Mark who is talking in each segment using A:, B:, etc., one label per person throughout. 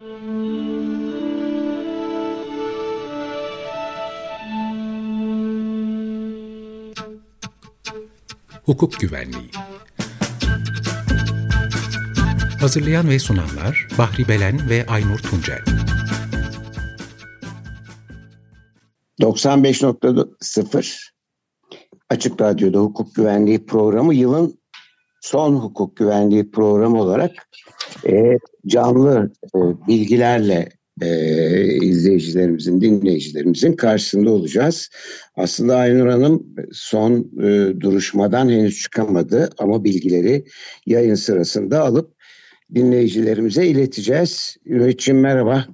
A: Hukuk Güvenliği. Hazırlayan ve sunanlar Bahri Belen ve Aynur Tuncel.
B: 95.0 Açık Radyo'da hukuk güvenliği programı yılın son hukuk güvenliği programı olarak e, canlı e, bilgilerle e, izleyicilerimizin, dinleyicilerimizin karşısında olacağız. Aslında Aynur Hanım son e, duruşmadan henüz çıkamadı ama bilgileri yayın sırasında alıp dinleyicilerimize ileteceğiz. Ümit'ciğim merhaba.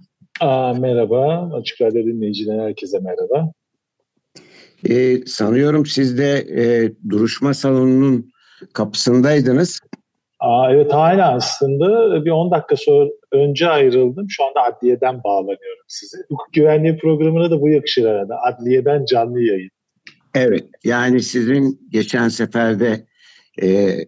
C: Aa, merhaba. Açık Radyo dinleyiciler herkese merhaba.
B: Ee, sanıyorum siz de e, duruşma salonunun kapısındaydınız.
C: Aa, evet hala aslında bir 10 dakika sonra önce ayrıldım. Şu anda adliyeden bağlanıyorum size. Hukuk güvenliği programına da bu yakışır arada. Adliyeden canlı yayın.
B: Evet yani sizin geçen seferde e, e,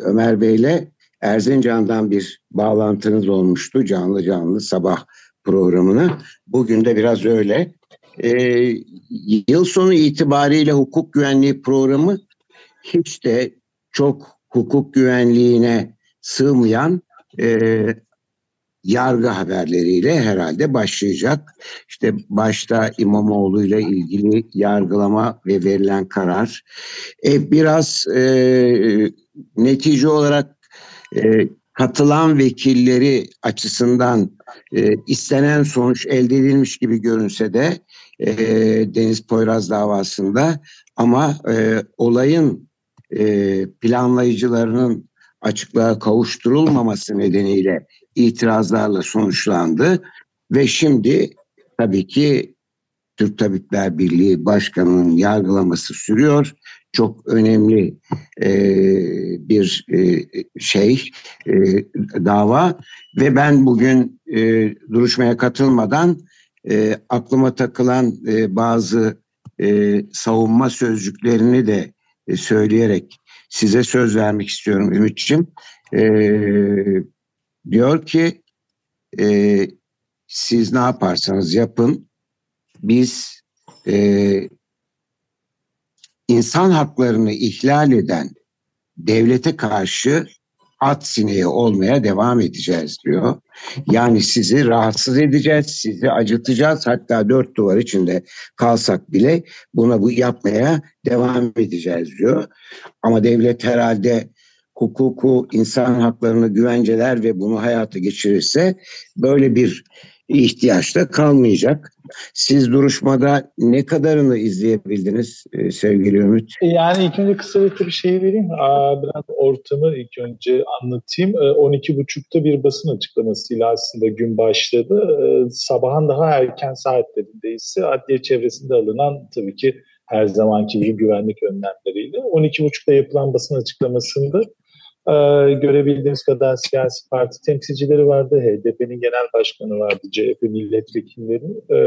B: Ömer Bey'le Erzincan'dan bir bağlantınız olmuştu canlı canlı sabah programına. Bugün de biraz öyle. E, yıl sonu itibariyle hukuk güvenliği programı hiç de çok hukuk güvenliğine sığmayan e, yargı haberleriyle herhalde başlayacak. İşte başta İmamoğlu ile ilgili yargılama ve verilen karar. E, biraz e, netice olarak e, katılan vekilleri açısından e, istenen sonuç elde edilmiş gibi görünse de e, Deniz Poyraz davasında ama e, olayın e, planlayıcılarının açıklığa kavuşturulmaması nedeniyle itirazlarla sonuçlandı ve şimdi tabii ki Türk Tabipler Birliği Başkanı'nın yargılaması sürüyor. Çok önemli e, bir e, şey e, dava ve ben bugün e, duruşmaya katılmadan e, aklıma takılan e, bazı e, savunma sözcüklerini de e, söyleyerek size söz vermek istiyorum Ümit'ciğim. E, diyor ki e, siz ne yaparsanız yapın biz e, insan haklarını ihlal eden devlete karşı at sineği olmaya devam edeceğiz diyor. Yani sizi rahatsız edeceğiz, sizi acıtacağız. Hatta dört duvar içinde kalsak bile buna bu yapmaya devam edeceğiz diyor. Ama devlet herhalde hukuku, insan haklarını güvenceler ve bunu hayata geçirirse böyle bir ihtiyaç da kalmayacak. Siz duruşmada ne kadarını izleyebildiniz e, sevgili Ümit?
C: Yani ilk önce kısa bir şey vereyim. Aa, biraz ortamı ilk önce anlatayım. E, 12.30'da bir basın açıklamasıyla aslında gün başladı. E, sabahın daha erken saatlerinde ise adliye çevresinde alınan tabii ki her zamanki gibi güvenlik önlemleriyle 12.30'da yapılan basın açıklamasında ee, görebildiğimiz kadar siyasi parti temsilcileri vardı. HDP'nin genel başkanı vardı, CHP milletvekilleri e,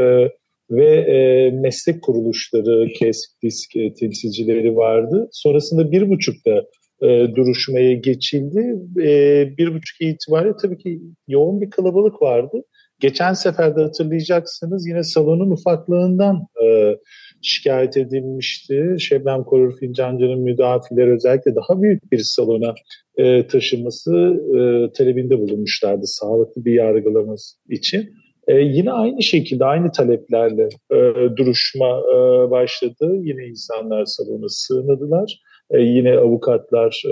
C: ve e, meslek kuruluşları, KESK, DİSK e, temsilcileri vardı. Sonrasında bir buçukta e, duruşmaya geçildi. E, bir buçuk itibariyle tabii ki yoğun bir kalabalık vardı. Geçen seferde hatırlayacaksınız yine salonun ufaklığından e, şikayet edilmişti. Şebnem Korur Fincancı'nın müdafileri özellikle daha büyük bir salona e, taşıması e, talebinde bulunmuşlardı sağlıklı bir yargılaması için. E, yine aynı şekilde aynı taleplerle e, duruşma e, başladı. Yine insanlar salona sığındılar. E, yine avukatlar e,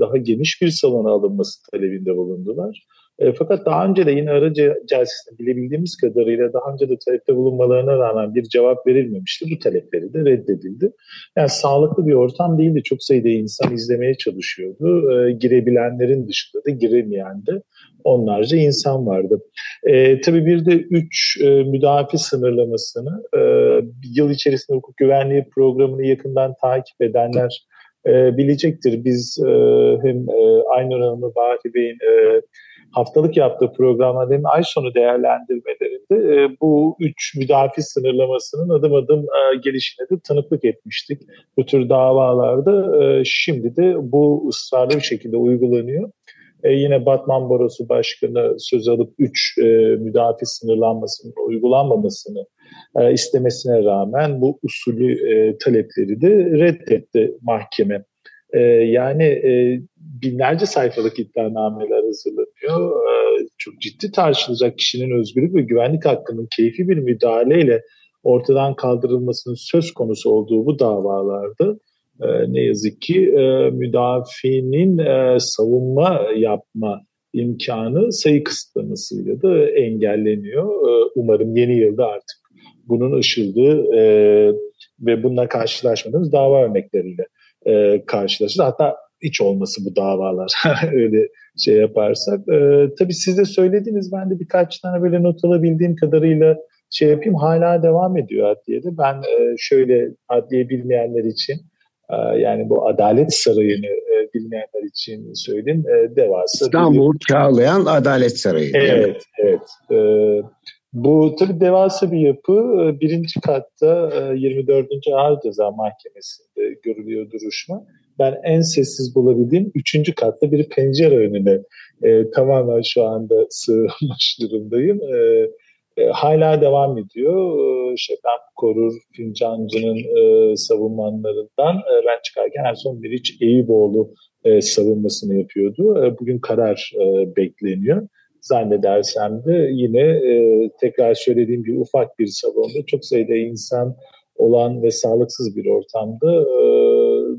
C: daha geniş bir salona alınması talebinde bulundular. E, fakat daha önce de yine aracı celsesinde bilebildiğimiz kadarıyla daha önce de talepte bulunmalarına rağmen bir cevap verilmemişti. Bu talepleri de reddedildi. Yani sağlıklı bir ortam değildi. Çok sayıda insan izlemeye çalışıyordu. E, girebilenlerin dışında da giremeyen de onlarca insan vardı. E, tabii bir de üç e, müdafi sınırlamasını e, yıl içerisinde hukuk güvenliği programını yakından takip edenler e, bilecektir. Biz e, hem e, Aynur Hanım'ı Bahri Bey'in e, haftalık yaptığı programlarda hem ay sonu değerlendirmelerinde e, bu üç müdafi sınırlamasının adım adım e, gelişine de tanıklık etmiştik. Bu tür davalarda e, şimdi de bu ısrarlı bir şekilde uygulanıyor. E, yine Batman Barosu Başkanı söz alıp 3 e, müdafi sınırlanmasının uygulanmamasını e, istemesine rağmen bu usulü e, talepleri de reddetti mahkeme. E, yani e, binlerce sayfalık iddianameler hazırlanıyor. E, çok ciddi tartışılacak kişinin özgürlük ve güvenlik hakkının keyfi bir müdahaleyle ortadan kaldırılmasının söz konusu olduğu bu davalarda e, ne yazık ki e, müdafinin e, savunma yapma imkanı sayı kısıtlamasıyla da engelleniyor. E, umarım yeni yılda artık bunun ışıldığı e, ve bununla karşılaşmadığımız dava örnekleriyle e, karşılaşırız. Hatta hiç olması bu davalar öyle şey yaparsak. E, tabii siz de söylediniz ben de birkaç tane böyle not alabildiğim kadarıyla şey yapayım hala devam ediyor adliyede. Ben e, şöyle adliye bilmeyenler için e, yani bu Adalet Sarayı'nı e, bilmeyenler için söyleyeyim. E, devasa
B: İstanbul bir... Çağlayan Adalet Sarayı.
C: Evet, evet. E, bu tabii devasa bir yapı. E, birinci katta 24. E, Ağır Ceza Mahkemesi'nde görülüyor duruşma. Ben en sessiz bulabildiğim üçüncü katta bir pencere önüne e, tamamen şu anda sığınmış durumdayım. E, e, hala devam ediyor. E, Şebnem Korur, Fincancı'nın e, savunmanlarından e, ben çıkarken en son Meriç Eyüboğlu e, savunmasını yapıyordu. E, bugün karar e, bekleniyor zannedersem de yine e, tekrar söylediğim gibi ufak bir salonda çok sayıda insan olan ve sağlıksız bir ortamda e,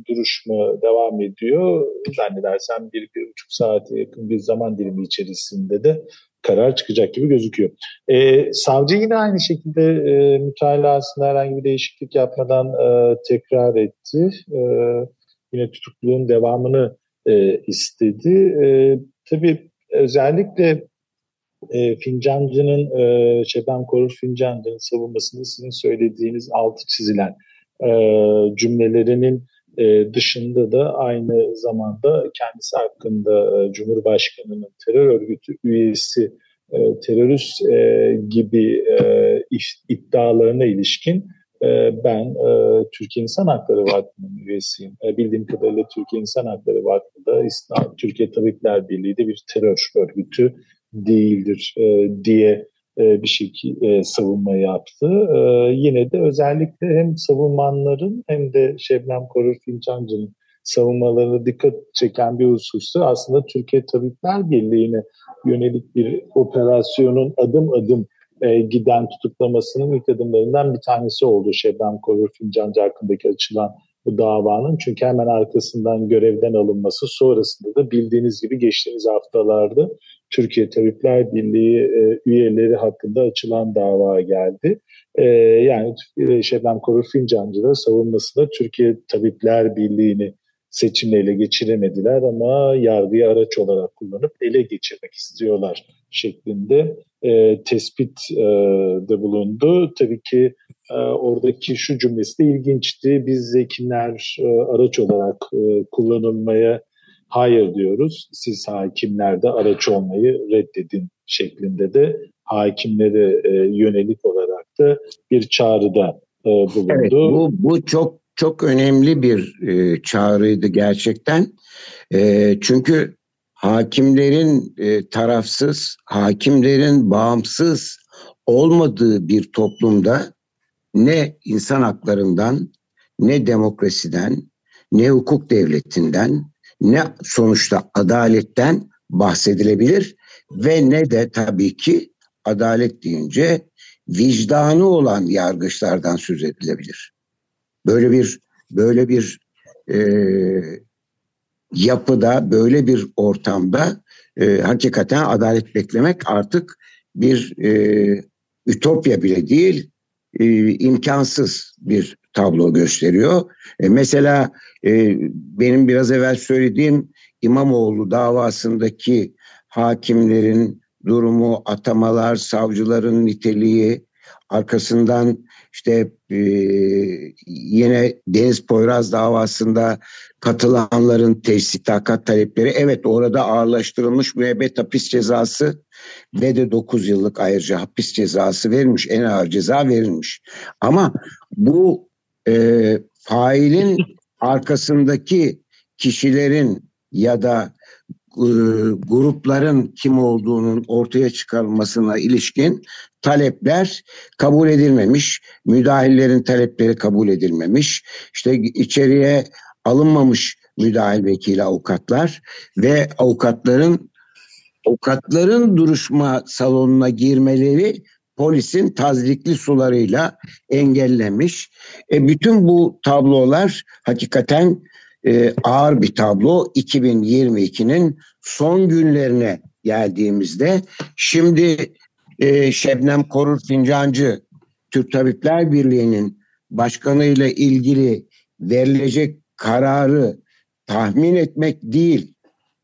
C: duruşma devam ediyor. Zannedersem bir, bir buçuk saate yakın bir zaman dilimi içerisinde de karar çıkacak gibi gözüküyor. E, savcı yine aynı şekilde e, mütalasında herhangi bir değişiklik yapmadan e, tekrar etti. E, yine tutukluluğun devamını e, istedi. E, tabii özellikle e, Fincancı'nın, e, Şebnem Korur Fincancı'nın savunmasında sizin söylediğiniz altı çizilen e, cümlelerinin e, dışında da aynı zamanda kendisi hakkında e, Cumhurbaşkanı'nın terör örgütü üyesi, e, terörist e, gibi e, iddialarına ilişkin e, ben e, Türkiye İnsan Hakları Vakfı'nın üyesiyim. E, bildiğim kadarıyla Türkiye İnsan Hakları Vakfı da Türkiye Tabipler Birliği de bir terör örgütü değildir e, diye e, bir şekilde e, savunma yaptı. E, yine de özellikle hem savunmanların hem de Şebnem Korur Fincancı'nın savunmalarına dikkat çeken bir hususu aslında Türkiye Tabipler Birliği'ne yönelik bir operasyonun adım adım e, giden tutuklamasının ilk adımlarından bir tanesi oldu Şebnem Korur Fincancı hakkındaki açılan bu davanın. Çünkü hemen arkasından görevden alınması sonrasında da bildiğiniz gibi geçtiğimiz haftalarda Türkiye Tabipler Birliği e, üyeleri hakkında açılan dava geldi. E, yani e, Şebnem Korur Fincancı da savunmasında Türkiye Tabipler Birliği'ni seçimle ele geçiremediler ama yargıyı araç olarak kullanıp ele geçirmek istiyorlar şeklinde e, tespit e, de bulundu. Tabii ki e, oradaki şu cümlesi de ilginçti. Biz hekimler e, araç olarak e, kullanılmaya hayır diyoruz. Siz hakimlerde araç olmayı reddedin şeklinde de hakimlere e, yönelik olarak da bir çağrıda e, bulundu. Evet,
B: bu, bu çok çok önemli bir e, çağrıydı gerçekten. E, çünkü hakimlerin e, tarafsız, hakimlerin bağımsız olmadığı bir toplumda ne insan haklarından, ne demokrasiden, ne hukuk devletinden, ne sonuçta adaletten bahsedilebilir ve ne de tabii ki adalet deyince vicdanı olan yargıçlardan söz edilebilir. Böyle bir böyle bir e, yapıda, böyle bir ortamda e, hakikaten adalet beklemek artık bir e, ütopya bile değil, e, imkansız bir tablo gösteriyor. E, mesela e, benim biraz evvel söylediğim İmamoğlu davasındaki hakimlerin durumu, atamalar, savcıların niteliği, arkasından işte e, yine Deniz Poyraz davasında katılanların teşhis takat talepleri evet orada ağırlaştırılmış müebbet hapis cezası ve de 9 yıllık ayrıca hapis cezası verilmiş en ağır ceza verilmiş ama bu e, failin arkasındaki kişilerin ya da e, grupların kim olduğunun ortaya çıkarılmasına ilişkin talepler kabul edilmemiş. Müdahillerin talepleri kabul edilmemiş. İşte içeriye alınmamış müdahil vekili avukatlar ve avukatların avukatların duruşma salonuna girmeleri polisin tazikli sularıyla engellemiş. E, bütün bu tablolar hakikaten e, ağır bir tablo 2022'nin son günlerine geldiğimizde şimdi e, Şebnem Korur Fincancı Türk Tabipler Birliği'nin başkanıyla ilgili verilecek kararı tahmin etmek değil.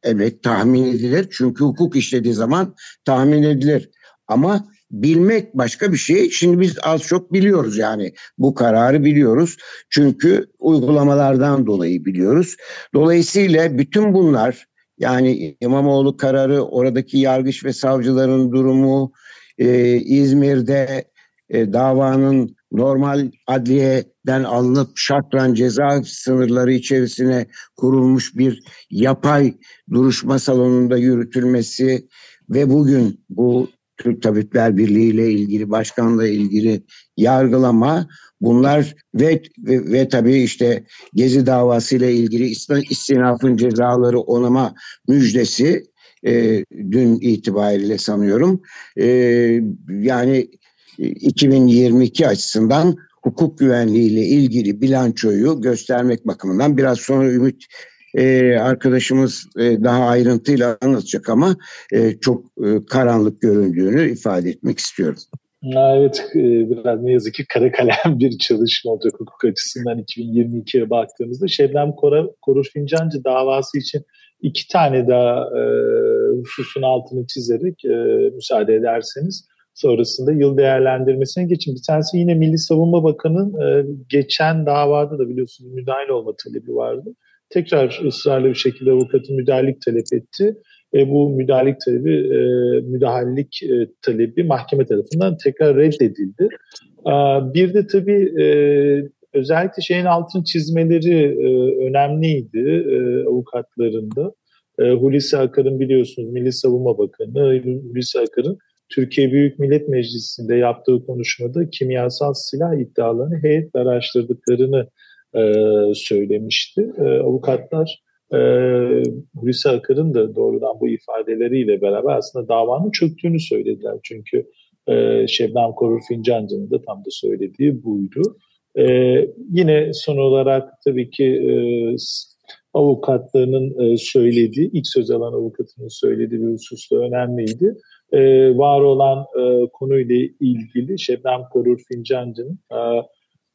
B: Evet tahmin edilir çünkü hukuk işlediği zaman tahmin edilir. Ama bilmek başka bir şey. Şimdi biz az çok biliyoruz yani bu kararı biliyoruz. Çünkü uygulamalardan dolayı biliyoruz. Dolayısıyla bütün bunlar yani İmamoğlu kararı, oradaki yargıç ve savcıların durumu, e, İzmir'de e, davanın normal adliyeden alınıp şartran ceza sınırları içerisine kurulmuş bir yapay duruşma salonunda yürütülmesi ve bugün bu Türk Tabipler Birliği ile ilgili, başkanla ilgili yargılama bunlar ve, ve, ve tabii işte Gezi davası ile ilgili istinafın cezaları onama müjdesi e, dün itibariyle sanıyorum. E, yani 2022 açısından hukuk güvenliği ile ilgili bilançoyu göstermek bakımından biraz sonra Ümit e, arkadaşımız e, daha ayrıntıyla anlatacak ama e, çok e, karanlık göründüğünü ifade etmek istiyorum.
C: Evet, biraz ne yazık ki kara kalem bir çalışma olacak hukuk açısından 2022'ye baktığımızda. Şebnem Korur Fincancı davası için iki tane daha e, hususun altını çizerek e, müsaade ederseniz sonrasında yıl değerlendirmesine geçin. Bir tanesi yine Milli Savunma Bakanı'nın e, geçen davada da biliyorsunuz müdahale olma talebi vardı tekrar ısrarlı bir şekilde avukatın müdahalelik talep etti. E, bu müdahalelik talebi, e, müdahalelik e, talebi mahkeme tarafından tekrar reddedildi. E, bir de tabii e, özellikle şeyin altını çizmeleri e, önemliydi e, avukatlarında. E, Hulusi Akar'ın biliyorsunuz Milli Savunma Bakanı Hulusi Akar'ın Türkiye Büyük Millet Meclisi'nde yaptığı konuşmada kimyasal silah iddialarını heyetle araştırdıklarını e, söylemişti. E, avukatlar e, Hulusi Akar'ın da doğrudan bu ifadeleriyle beraber aslında davanın çöktüğünü söylediler. Çünkü e, Şebnem Korur Fincancı'nın da tam da söylediği buydu. E, yine son olarak tabii ki e, avukatlarının e, söylediği, ilk söz alan avukatının söylediği bir husus da önemliydi. E, var olan e, konuyla ilgili Şebnem Korur Fincancı'nın e,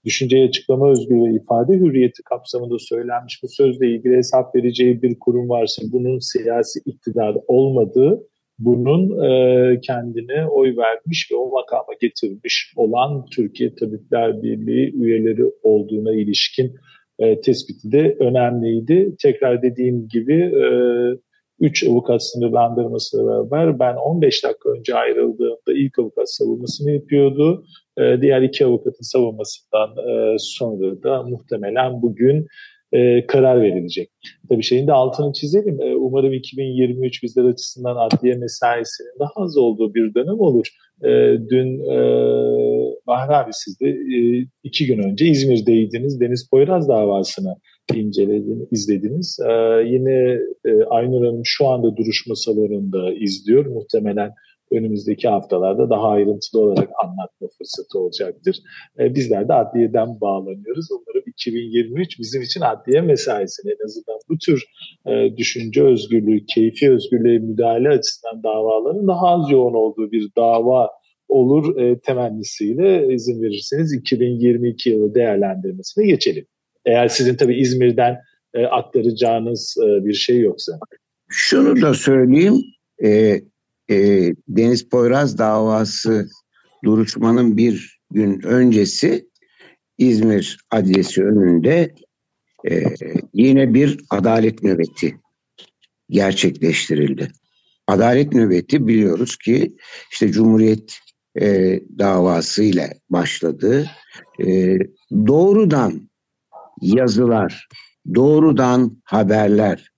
C: düşünceyi açıklama özgürlüğü ve ifade hürriyeti kapsamında söylenmiş bu sözle ilgili hesap vereceği bir kurum varsa bunun siyasi iktidar olmadığı, bunun e, kendine oy vermiş ve o makama getirmiş olan Türkiye Tabipler Birliği üyeleri olduğuna ilişkin e, tespiti de önemliydi. Tekrar dediğim gibi e, 3 avukat sınırlandırmasıyla beraber ben 15 dakika önce ayrıldığımda ilk avukat savunmasını yapıyordu. Ee, diğer iki avukatın savunmasından e, sonra da muhtemelen bugün e, karar verilecek. Tabii şeyin de altını çizelim. E, umarım 2023 bizler açısından adliye mesaisinin daha az olduğu bir dönem olur. Dün Bahri abi siz de iki gün önce İzmir'deydiniz. Deniz Poyraz davasını incelediniz, izlediniz. Yine Aynur Hanım şu anda duruşma salonunda izliyor. Muhtemelen önümüzdeki haftalarda daha ayrıntılı olarak anlatma fırsatı olacaktır. E, bizler de adliyeden bağlanıyoruz. Umarım 2023 bizim için adliye mesaisini en azından bu tür e, düşünce özgürlüğü, keyfi özgürlüğe müdahale açısından davaların daha az yoğun olduğu bir dava olur e, temennisiyle izin verirseniz 2022 yılı değerlendirmesine geçelim. Eğer sizin tabii İzmir'den e, aktaracağınız e, bir şey yoksa.
B: Şunu da söyleyeyim. E, e, Deniz Poyraz davası duruşmanın bir gün öncesi İzmir Adliyesi önünde e, yine bir adalet nöbeti gerçekleştirildi. Adalet nöbeti biliyoruz ki işte Cumhuriyet e, davası ile başladı. E, doğrudan yazılar, doğrudan haberler,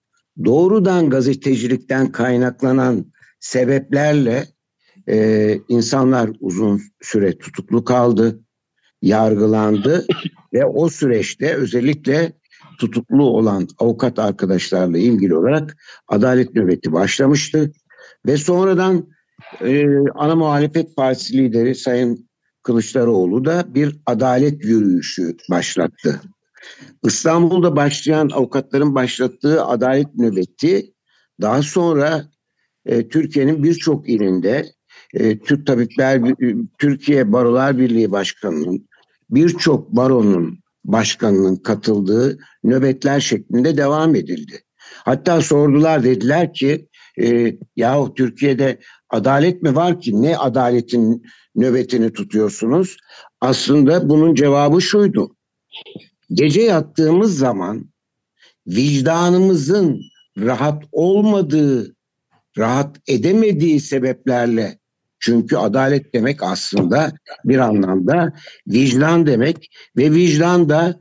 B: doğrudan gazetecilikten kaynaklanan sebeplerle e, insanlar uzun süre tutuklu kaldı, yargılandı ve o süreçte özellikle tutuklu olan avukat arkadaşlarla ilgili olarak adalet nöbeti başlamıştı ve sonradan e, ana muhalefet partisi lideri Sayın Kılıçdaroğlu da bir adalet yürüyüşü başlattı. İstanbul'da başlayan avukatların başlattığı adalet nöbeti daha sonra e, Türkiye'nin birçok ilinde e, Türk Tabipler Türkiye Barolar Birliği Başkanı'nın birçok baronun başkanının katıldığı nöbetler şeklinde devam edildi. Hatta sordular dediler ki e, yahu Türkiye'de adalet mi var ki ne adaletin nöbetini tutuyorsunuz? Aslında bunun cevabı şuydu. Gece yattığımız zaman vicdanımızın rahat olmadığı, rahat edemediği sebeplerle çünkü adalet demek aslında bir anlamda vicdan demek ve vicdan da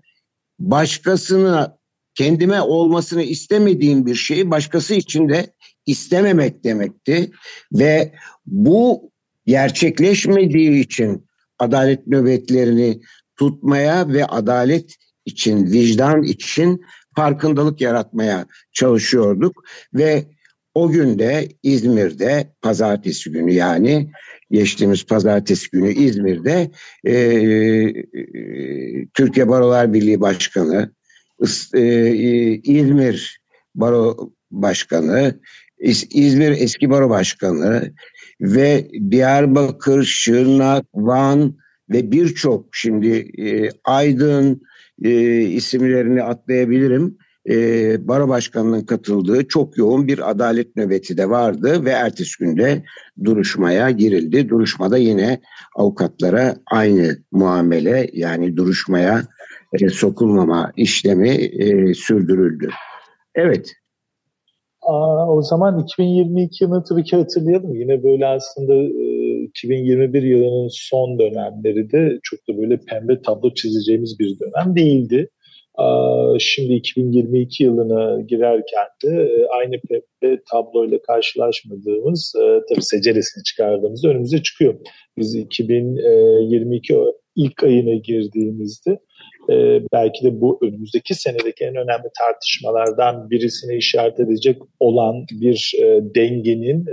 B: başkasına kendime olmasını istemediğim bir şeyi başkası için de istememek demekti. Ve bu gerçekleşmediği için adalet nöbetlerini tutmaya ve adalet için, vicdan için farkındalık yaratmaya çalışıyorduk. Ve o gün de İzmir'de pazartesi günü yani geçtiğimiz pazartesi günü İzmir'de e, e, Türkiye Barolar Birliği Başkanı, e, İzmir Baro Başkanı, İzmir Eski Baro Başkanı ve Diyarbakır, Şırnak, Van ve birçok şimdi e, Aydın e, isimlerini atlayabilirim e, baro başkanının katıldığı çok yoğun bir adalet nöbeti de vardı ve ertesi günde duruşmaya girildi. Duruşmada yine avukatlara aynı muamele yani duruşmaya e, sokulmama işlemi e, sürdürüldü. Evet.
C: O zaman 2022 yılını tabii ki hatırlayalım. Yine böyle aslında e, 2021 yılının son dönemleri de çok da böyle pembe tablo çizeceğimiz bir dönem değildi. Şimdi 2022 yılına girerken de e, aynı pembe tabloyla karşılaşmadığımız e, tabii seceresini çıkardığımızda önümüze çıkıyor. Biz 2022 ilk ayına girdiğimizde e, belki de bu önümüzdeki senedeki en önemli tartışmalardan birisine işaret edecek olan bir dengenin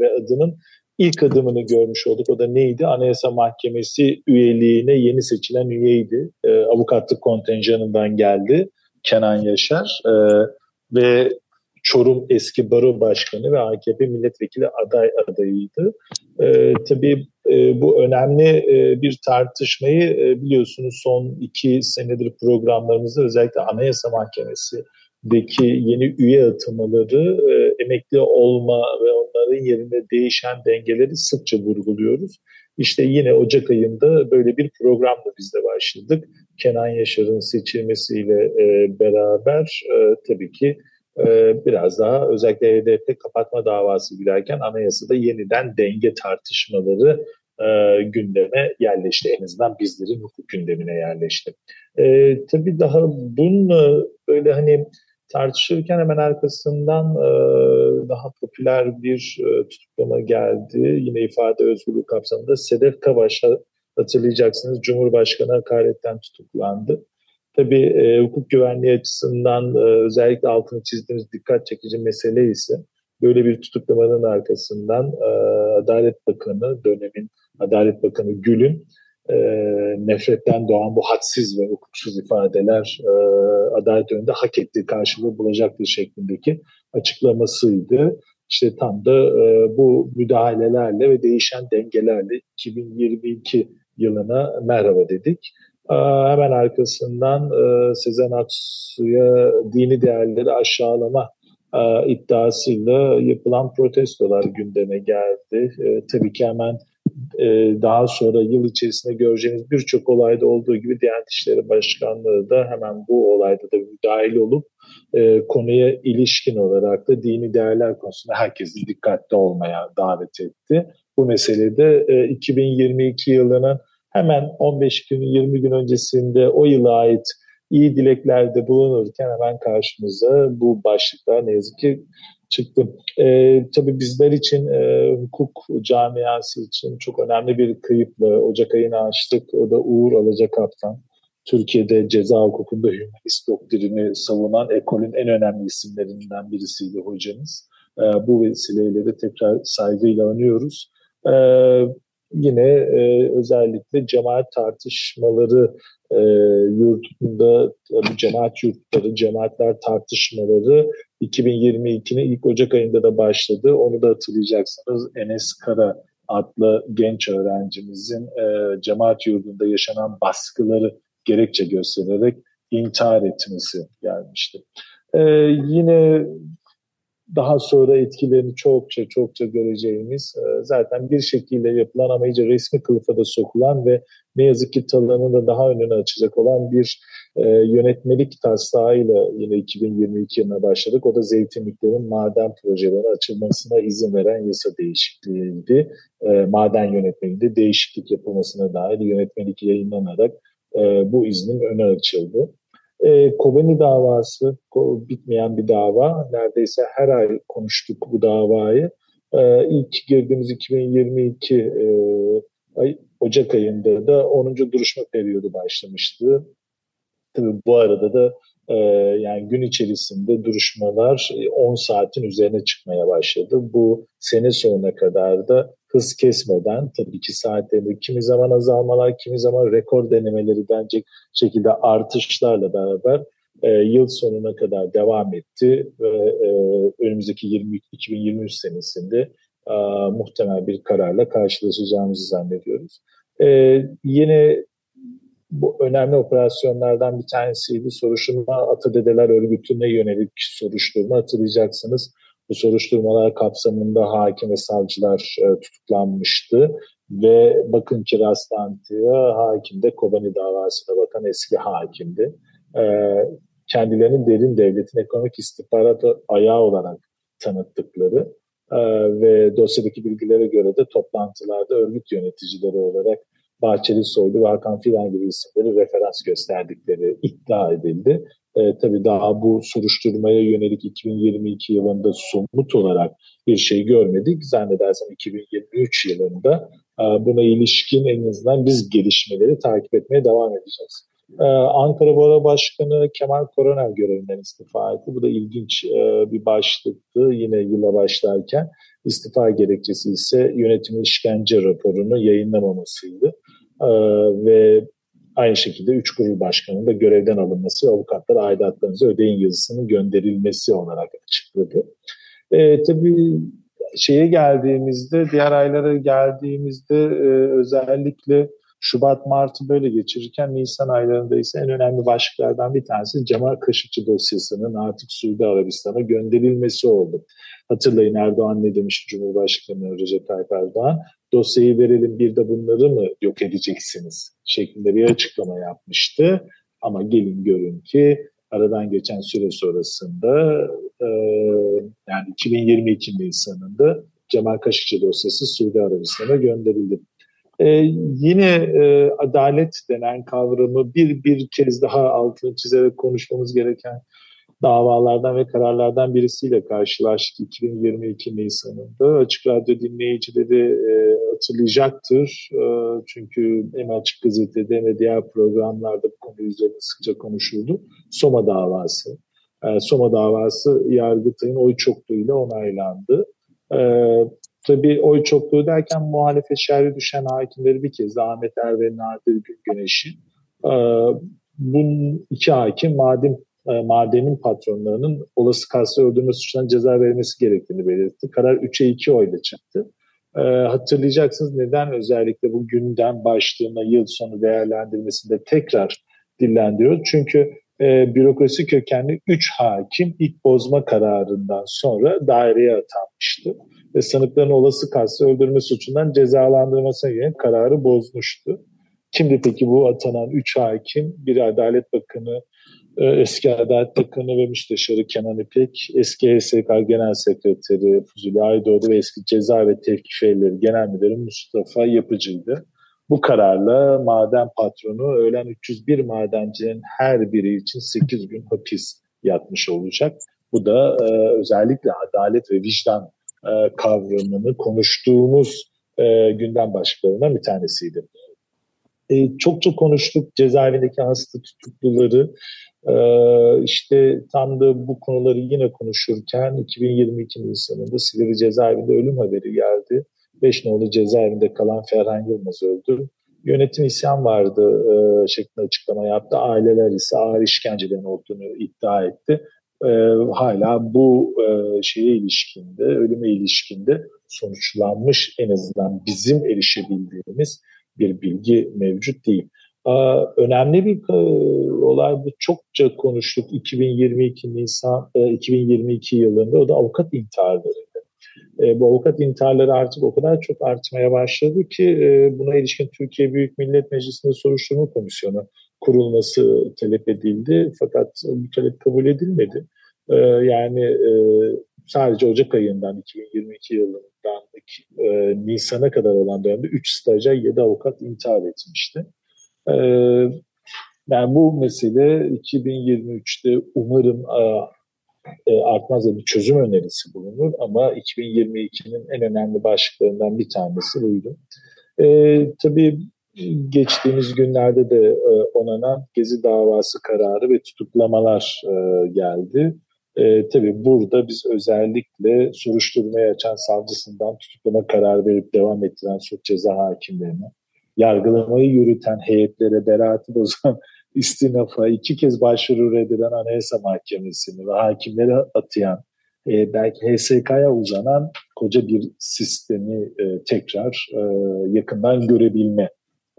C: ve adının ilk adımını görmüş olduk. O da neydi? Anayasa Mahkemesi üyeliğine yeni seçilen üyeydi. E, avukatlık kontenjanından geldi Kenan Yaşar. E, ve Çorum eski baro başkanı ve AKP milletvekili aday adayıydı. E, tabii e, bu önemli e, bir tartışmayı e, biliyorsunuz son iki senedir programlarımızda özellikle Anayasa Mahkemesi deki yeni üye atamaları e, emekli olma ve onların yerine değişen dengeleri sıkça vurguluyoruz. İşte yine Ocak ayında böyle bir programla biz de başladık. Kenan Yaşar'ın seçilmesiyle e, beraber e, tabii ki biraz daha özellikle HDP kapatma davası giderken anayasada yeniden denge tartışmaları e, gündeme yerleşti. En azından bizlerin hukuk gündemine yerleşti. E, tabii daha bunun böyle hani tartışırken hemen arkasından e, daha popüler bir e, tutuklama geldi. Yine ifade özgürlüğü kapsamında Sedef Kavaş hatırlayacaksınız Cumhurbaşkanı hakaretten tutuklandı. Tabii e, hukuk güvenliği açısından e, özellikle altını çizdiğimiz dikkat çekici mesele ise böyle bir tutuklamanın arkasından e, Adalet Bakanı dönemin Adalet Bakanı Gül'ün e, nefretten doğan bu hadsiz ve hukuksuz ifadeler e, adalet önünde hak ettiği karşılığı bulacaktır şeklindeki açıklamasıydı. İşte tam da e, bu müdahalelerle ve değişen dengelerle 2022 yılına merhaba dedik. E, hemen arkasından e, Sezen Aksu'ya dini değerleri aşağılama e, iddiasıyla yapılan protestolar gündeme geldi. E, tabii ki hemen daha sonra yıl içerisinde göreceğiniz birçok olayda olduğu gibi Diyanet İşleri Başkanlığı da hemen bu olayda da müdahil olup konuya ilişkin olarak da dini değerler konusunda herkesi dikkatli olmaya davet etti. Bu meselede e, 2022 yılının hemen 15 gün 20 gün öncesinde o yıla ait iyi dileklerde bulunurken hemen karşımıza bu başlıklar ne yazık ki çıktı. E, tabii bizler için e, hukuk camiası için çok önemli bir kayıpla Ocak ayını açtık. O da Uğur Alacakaptan. Türkiye'de ceza hukukunda hümanist doktrini savunan ekolün en önemli isimlerinden birisiydi hocamız. E, bu vesileyle de tekrar saygıyla anıyoruz. E, yine e, özellikle cemaat tartışmaları e, yurtunda bu cemaat yurtları, cemaatler tartışmaları 2022'nin ilk Ocak ayında da başladı. Onu da hatırlayacaksınız. Enes Kara adlı genç öğrencimizin e, cemaat yurdunda yaşanan baskıları gerekçe göstererek intihar etmesi gelmişti. E, yine daha sonra etkilerini çokça çokça göreceğimiz e, zaten bir şekilde yapılan ama iyice resmi kılıfa da sokulan ve ne yazık ki talanın da daha önünü açacak olan bir e, yönetmelik taslağıyla yine 2022 yılına başladık. O da zeytinliklerin maden projeleri açılmasına izin veren yasa değişikliğiydi. E, maden yönetmeliğinde değişiklik yapılmasına dair yönetmelik yayınlanarak e, bu iznin önü açıldı. E, Kobani davası bitmeyen bir dava. Neredeyse her ay konuştuk bu davayı. E, ilk girdiğimiz 2022 e, ay, Ocak ayında da 10. duruşma periyodu başlamıştı. Tabii bu arada da e, yani gün içerisinde duruşmalar 10 saatin üzerine çıkmaya başladı. Bu sene sonuna kadar da hız kesmeden tabii ki saatlerinde kimi zaman azalmalar, kimi zaman rekor denemeleri denecek şekilde artışlarla beraber e, yıl sonuna kadar devam etti ve e, önümüzdeki 20, 2023 senesinde e, muhtemel bir kararla karşılaşacağımızı zannediyoruz. E, yine bu önemli operasyonlardan bir tanesiydi. Soruşturma Atadedeler Örgütü'ne yönelik soruşturma hatırlayacaksınız. Bu soruşturmalar kapsamında hakim ve savcılar e, tutuklanmıştı ve bakın ki rastlantıya hakim de Kobani davasına bakan eski hakimdi. E, kendilerinin derin devletin ekonomik istihbarat ayağı olarak tanıttıkları e, ve dosyadaki bilgilere göre de toplantılarda örgüt yöneticileri olarak Bahçeli Soylu ve Hakan Fidan gibi isimleri referans gösterdikleri iddia edildi. E, tabii daha bu soruşturmaya yönelik 2022 yılında somut olarak bir şey görmedik. Zannedersem 2023 yılında e, buna ilişkin en azından biz gelişmeleri takip etmeye devam edeceğiz. Ee, Ankara Bora Başkanı Kemal Koronel görevinden istifa etti. Bu da ilginç e, bir başlıktı yine yıla başlarken. istifa gerekçesi ise yönetimin işkence raporunu yayınlamamasıydı. Ee, ve aynı şekilde üç kurul başkanının da görevden alınması ve avukatlara aidatlarınızı ödeyin yazısının gönderilmesi olarak açıkladı. E, tabii şeye geldiğimizde, diğer aylara geldiğimizde e, özellikle Şubat, Mart'ı böyle geçirirken Nisan aylarında ise en önemli başlıklardan bir tanesi Cemal Kaşıkçı dosyasının artık Suudi Arabistan'a gönderilmesi oldu. Hatırlayın Erdoğan ne demiş Cumhurbaşkanı Recep Tayyip Erdoğan? Dosyayı verelim bir de bunları mı yok edeceksiniz şeklinde bir açıklama yapmıştı. Ama gelin görün ki aradan geçen süre sonrasında e, yani 2022 Nisan'ında Cemal Kaşıkçı dosyası Suudi Arabistan'a gönderildi. Ee, yine e, adalet denen kavramı bir bir kez daha altını çizerek konuşmamız gereken davalardan ve kararlardan birisiyle karşılaştık 2022 Nisan'ında. Açık Radyo dinleyicileri e, hatırlayacaktır. E, çünkü hem Açık Gazete'de hem diğer programlarda bu konu üzerine sıkça konuşuldu. Soma davası. E, Soma davası Yargıtay'ın oy çokluğuyla onaylandı. E, Tabii oy çokluğu derken muhalefet şerri düşen hakimleri bir kez Ahmet Er ve Nadir Güneş'in e, bu iki hakim maden, e, madenin patronlarının olası kasti öldürme suçundan ceza verilmesi gerektiğini belirtti. Karar 3'e 2 oyla çıktı. E, hatırlayacaksınız neden özellikle bu günden başlığına yıl sonu değerlendirmesinde tekrar dillendiriyoruz. Çünkü e, bürokrasi kökenli 3 hakim ilk bozma kararından sonra daireye atanmıştı ve sanıkların olası kasti öldürme suçundan cezalandırmasına yönelik kararı bozmuştu. Kimdi peki bu atanan üç hakim? Biri Adalet Bakanı, eski Adalet Bakanı ve Müsteşarı Kenan İpek, eski HSK Genel Sekreteri Fuzuli Aydoğdu ve eski Ceza ve Tevkif Evleri Genel Müdürü Mustafa Yapıcı'ydı. Bu kararla maden patronu ölen 301 madencinin her biri için 8 gün hapis yatmış olacak. Bu da e, özellikle adalet ve vicdan e, kavramını konuştuğumuz e, gündem başlıklarından bir tanesiydi. E, çok çok konuştuk cezaevindeki hasta tutukluları. E, işte tam da bu konuları yine konuşurken 2022 Nisan'ında Silivri cezaevinde ölüm haberi geldi. Beş nolu cezaevinde kalan Ferhan Yılmaz öldü. Yönetim isyan vardı e, şeklinde açıklama yaptı. Aileler ise ağır işkencelerin olduğunu iddia etti. E, hala bu e, şeye ilişkinde, ölüme ilişkinde sonuçlanmış en azından bizim erişebildiğimiz bir bilgi mevcut değil. Aa, önemli bir e, olay bu çokça konuştuk 2022 Nisan e, 2022 yılında o da avukat intiharları. E, bu avukat intiharları artık o kadar çok artmaya başladı ki e, buna ilişkin Türkiye Büyük Millet Meclisi'nde soruşturma komisyonu kurulması talep edildi. Fakat bu talep kabul edilmedi. E, yani e, sadece Ocak ayından 2022 yılından e, Nisan'a kadar olan dönemde 3 stajyer 7 avukat intihar etmişti. E, yani bu mesele 2023'te umarım e, e, artmaz bir çözüm önerisi bulunur ama 2022'nin en önemli başlıklarından bir tanesi buydu. E, tabii geçtiğimiz günlerde de e, onanan Gezi davası kararı ve tutuklamalar e, geldi. E, tabii burada biz özellikle soruşturmayı açan savcısından tutuklama kararı verip devam ettiren suç ceza hakimlerine, yargılamayı yürüten heyetlere beraati bozan istinafa, iki kez başvuru reddeden Anayasa Mahkemesi'ni ve hakimleri atayan, e, belki HSK'ya uzanan koca bir sistemi e, tekrar e, yakından görebilme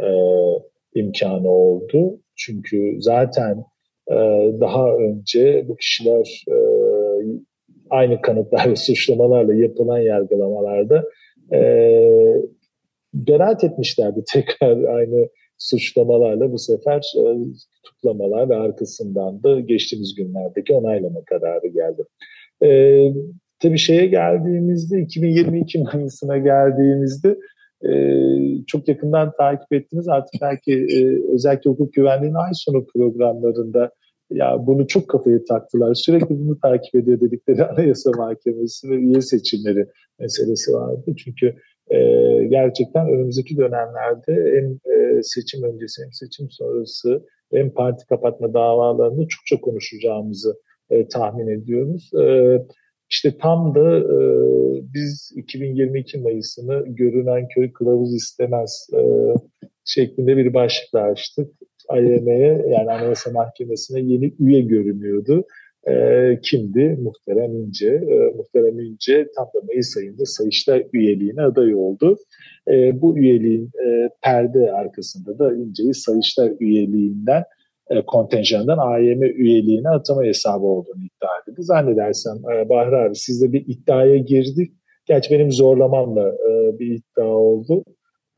C: e, imkanı oldu. Çünkü zaten e, daha önce bu kişiler e, aynı kanıtlar ve suçlamalarla yapılan yargılamalarda e, beraat etmişlerdi tekrar aynı suçlamalarla bu sefer e, tutuklamalar ve arkasından da geçtiğimiz günlerdeki onaylama kararı geldi. E, tabii şeye geldiğimizde 2022 Mayıs'ına geldiğimizde e, çok yakından takip ettiğimiz artık belki e, özellikle hukuk güvenliğinin ay sonu programlarında ya bunu çok kafaya taktılar. Sürekli bunu takip ediyor dedikleri Anayasa Mahkemesi ve üye seçimleri meselesi vardı. Çünkü e, gerçekten önümüzdeki dönemlerde hem e, seçim öncesi hem seçim sonrası hem parti kapatma davalarında çok çok konuşacağımızı e, tahmin ediyoruz. E, işte tam da e, biz 2022 Mayıs'ını görünen köy kılavuz istemez e, şeklinde bir başlıkla açtık. IM'ye yani Anayasa Mahkemesi'ne yeni üye görünüyordu e, kimdi? Muhterem İnce. E, Muhterem İnce tam da Mayıs ayında Sayıştay üyeliğine aday oldu. E, bu üyeliğin e, perde arkasında da İnce'yi Sayıştay üyeliğinden e, kontenjandan AYM üyeliğine atama hesabı olduğunu iddia edildi. Zannedersem e, Bahri abi sizde bir iddiaya girdik. Gerçi benim zorlamamla e, bir iddia oldu.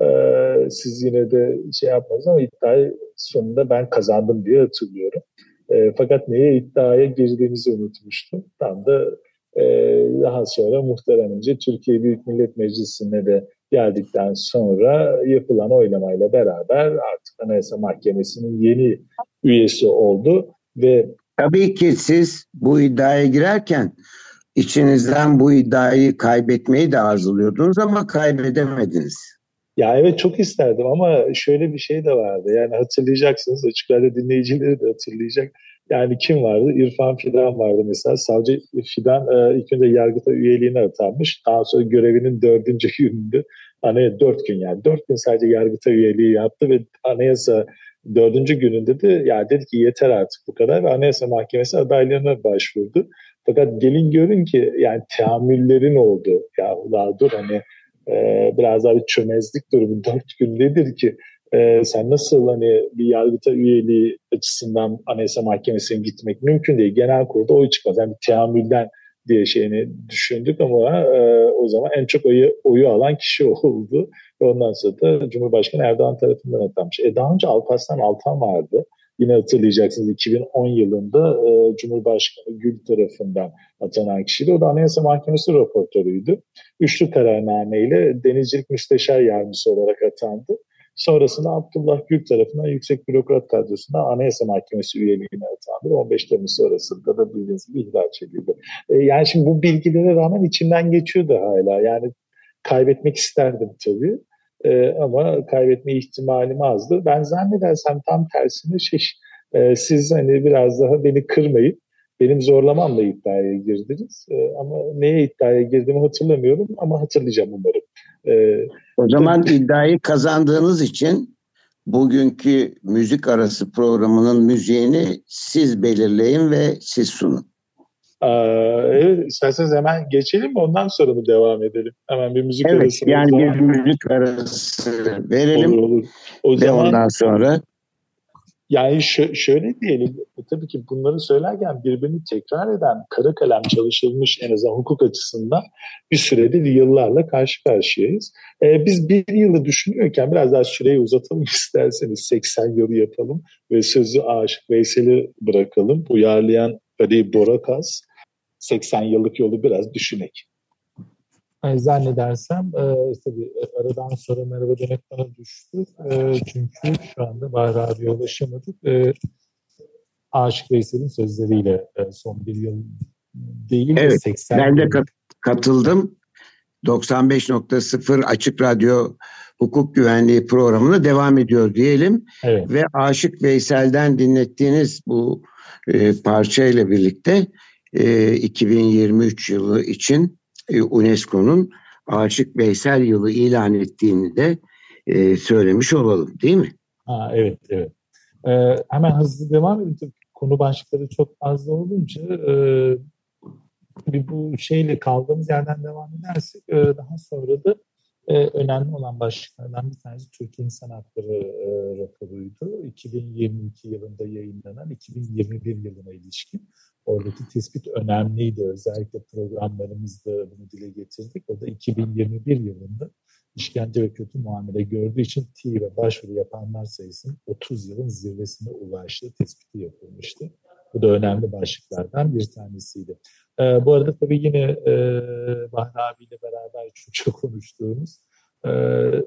C: E, siz yine de şey yapmadınız ama iddiayı sonunda ben kazandım diye hatırlıyorum. E, fakat neye iddiaya girdiğimizi unutmuştum. Tam da e, daha sonra muhteremce Türkiye Büyük Millet Meclisi'ne de geldikten sonra yapılan oylamayla beraber artık Anayasa Mahkemesi'nin yeni üyesi oldu ve
B: Tabii ki siz bu iddiaya girerken içinizden bu iddiayı kaybetmeyi de arzuluyordunuz ama kaybedemediniz.
C: Ya evet çok isterdim ama şöyle bir şey de vardı. Yani hatırlayacaksınız açık radyo dinleyicileri de hatırlayacak. Yani kim vardı? İrfan Fidan vardı mesela. Savcı Fidan e, ilk önce yargıta üyeliğine atanmış. Daha sonra görevinin dördüncü gününde hani dört gün yani dört gün sadece yargıta üyeliği yaptı ve anayasa dördüncü gününde de ya dedi ki yeter artık bu kadar ve anayasa mahkemesi adaylığına başvurdu. Fakat gelin görün ki yani teamüllerin oldu. Ya daha dur hani e, biraz daha bir çömezlik durumu dört gün nedir ki e, sen nasıl hani bir yargıta üyeliği açısından Anayasa Mahkemesi'ne gitmek mümkün değil. Genel kurulda oy çıkmaz. Yani bir teamülden diye şeyini düşündük ama e, o zaman en çok oyu, oyu alan kişi oldu. Ve ondan sonra da Cumhurbaşkanı Erdoğan tarafından atanmış. E daha önce Alparslan Altan vardı. Yine hatırlayacaksınız 2010 yılında e, Cumhurbaşkanı Gül tarafından atanan kişiydi. O da Anayasa Mahkemesi raportörüydü. Üçlü kararnameyle denizcilik müsteşar yardımcısı olarak atandı.
D: Sonrasında Abdullah Gül tarafından Yüksek Bürokrat Kadrosu'nda Anayasa Mahkemesi üyeliğine atandı. 15 Temmuz sonrasında da bildiğiniz gibi ihraç edildi. E, yani şimdi bu bilgilere rağmen içimden geçiyordu hala. Yani kaybetmek isterdim tabii. E, ama kaybetme ihtimalim azdı. Ben zannedersem tam tersine şey, e, siz hani biraz daha beni kırmayıp benim zorlamamla iddiaya girdiniz. E, ama neye iddiaya girdiğimi hatırlamıyorum ama hatırlayacağım umarım.
B: E, o zaman tabii, iddiayı kazandığınız için bugünkü müzik arası programının müziğini siz belirleyin ve siz sunun.
D: evet, isterseniz hemen geçelim mi? Ondan sonra mı devam edelim? Hemen bir müzik
B: evet,
D: arası.
B: Yani bir müzik arası verelim. Olur, olur. O ve zaman, ondan sonra
D: yani şöyle diyelim, e, tabii ki bunları söylerken birbirini tekrar eden kara kalem çalışılmış en azından hukuk açısından bir süredir yıllarla karşı karşıyayız. Ee, biz bir yılı düşünüyorken biraz daha süreyi uzatalım isterseniz 80 yılı yapalım ve sözü Aşık Veysel'i bırakalım. Uyarlayan Ali Borakas 80 yıllık yolu biraz düşünek.
C: Yani zannedersem e, tabii aradan sonra merhaba demek bana düştü. E, çünkü şu anda Bahar abiye ulaşamadık. E, Aşık Veysel'in sözleriyle e, son bir yıl değil
B: evet, 80 ben de kat, katıldım. 95.0 Açık Radyo Hukuk Güvenliği programına devam ediyor diyelim. Evet. Ve Aşık Veysel'den dinlettiğiniz bu e, parça ile birlikte e, 2023 yılı için e, UNESCO'nun Aşık Veysel Yılı ilan ettiğini de e, söylemiş olalım değil mi?
C: Ha, evet, evet. Ee, hemen hızlı devam edeyim. Konu başlıkları çok fazla olunca e, bu şeyle kaldığımız yerden devam edersek e, daha sonra da e, önemli olan başlıklardan bir tanesi Türkiye İnsan Hakları e, raporuydu. 2022 yılında yayınlanan 2021 yılına ilişkin Oradaki tespit önemliydi. Özellikle programlarımızda bunu dile getirdik. O da 2021 yılında işkence ve kötü muamele gördüğü için Tİ başvuru yapanlar sayısının 30 yılın zirvesine ulaştığı tespiti yapılmıştı. Bu da önemli başlıklardan bir tanesiydi. Ee, bu arada tabii yine e, Bahri abiyle beraber çok çok konuştuğumuz e,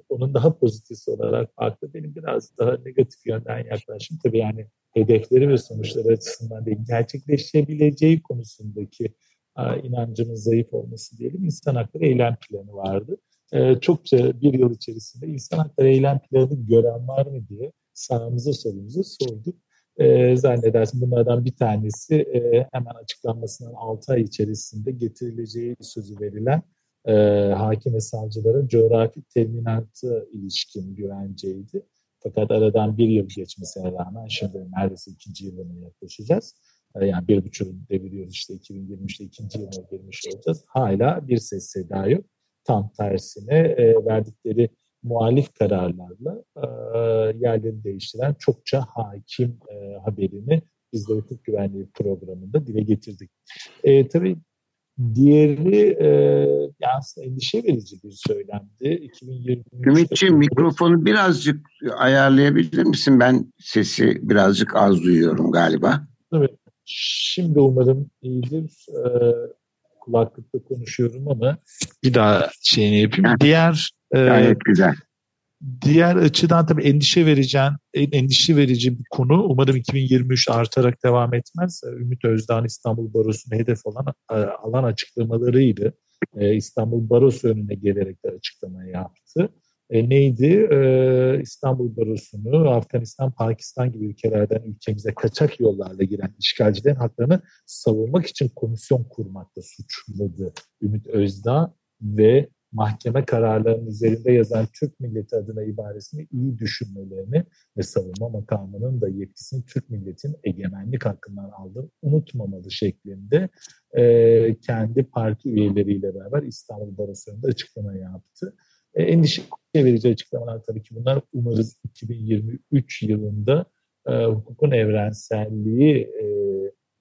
C: onun daha pozitif olarak farklı benim biraz daha negatif yönden yaklaşım. Tabii yani hedefleri ve sonuçları açısından değil, gerçekleşebileceği konusundaki a, inancımın zayıf olması diyelim insan hakları eylem planı vardı. E, çokça bir yıl içerisinde insan hakları eylem planı gören var mı diye sağımıza solumuza sorduk. E, zannedersin bunlardan bir tanesi e, hemen açıklanmasından 6 ay içerisinde getirileceği sözü verilen e, hakim ve savcılara coğrafi teminatı ilişkin güvenceydi. Fakat aradan bir yıl geçmesine rağmen şimdi neredeyse ikinci yılına yaklaşacağız. Ee, yani bir buçuk deviriyoruz işte 2023'te ikinci yılına girmiş olacağız. Hala bir ses seda yok. Tam tersine e, verdikleri muhalif kararlarla e, yerleri değiştiren çokça hakim e, haberini biz de hukuk güvenliği programında dile getirdik. E, tabii Diğeri e, aslında endişe verici bir söylemdi. 2023
B: Ümitciğim mikrofonu birazcık ayarlayabilir misin? Ben sesi birazcık az duyuyorum galiba.
C: Evet. Şimdi umarım iyidir. Ee, kulaklıkta konuşuyorum ama bir daha şeyini yapayım. Diğer
B: e, Gayet güzel.
C: Diğer açıdan tabii endişe vereceğin, endişe verici bir konu. Umarım 2023 artarak devam etmez. Ümit Özdağ'ın İstanbul Barosu'na hedef olan e, alan açıklamalarıydı. E, İstanbul Barosu önüne gelerek de açıklama yaptı. E, neydi? E, İstanbul Barosu'nu Afganistan, Pakistan gibi ülkelerden ülkemize kaçak yollarla giren işgalcilerin haklarını savunmak için komisyon kurmakta suçladı Ümit Özdağ ve mahkeme kararlarının üzerinde yazan Türk milleti adına ibaresini iyi düşünmelerini ve savunma makamının da yetkisini Türk milletin egemenlik hakkından aldığını unutmamalı şeklinde e, kendi parti üyeleriyle beraber İstanbul Barosu'nda açıklama yaptı. E, endişe verici açıklamalar tabii ki bunlar. Umarız 2023 yılında e, hukukun evrenselliği e,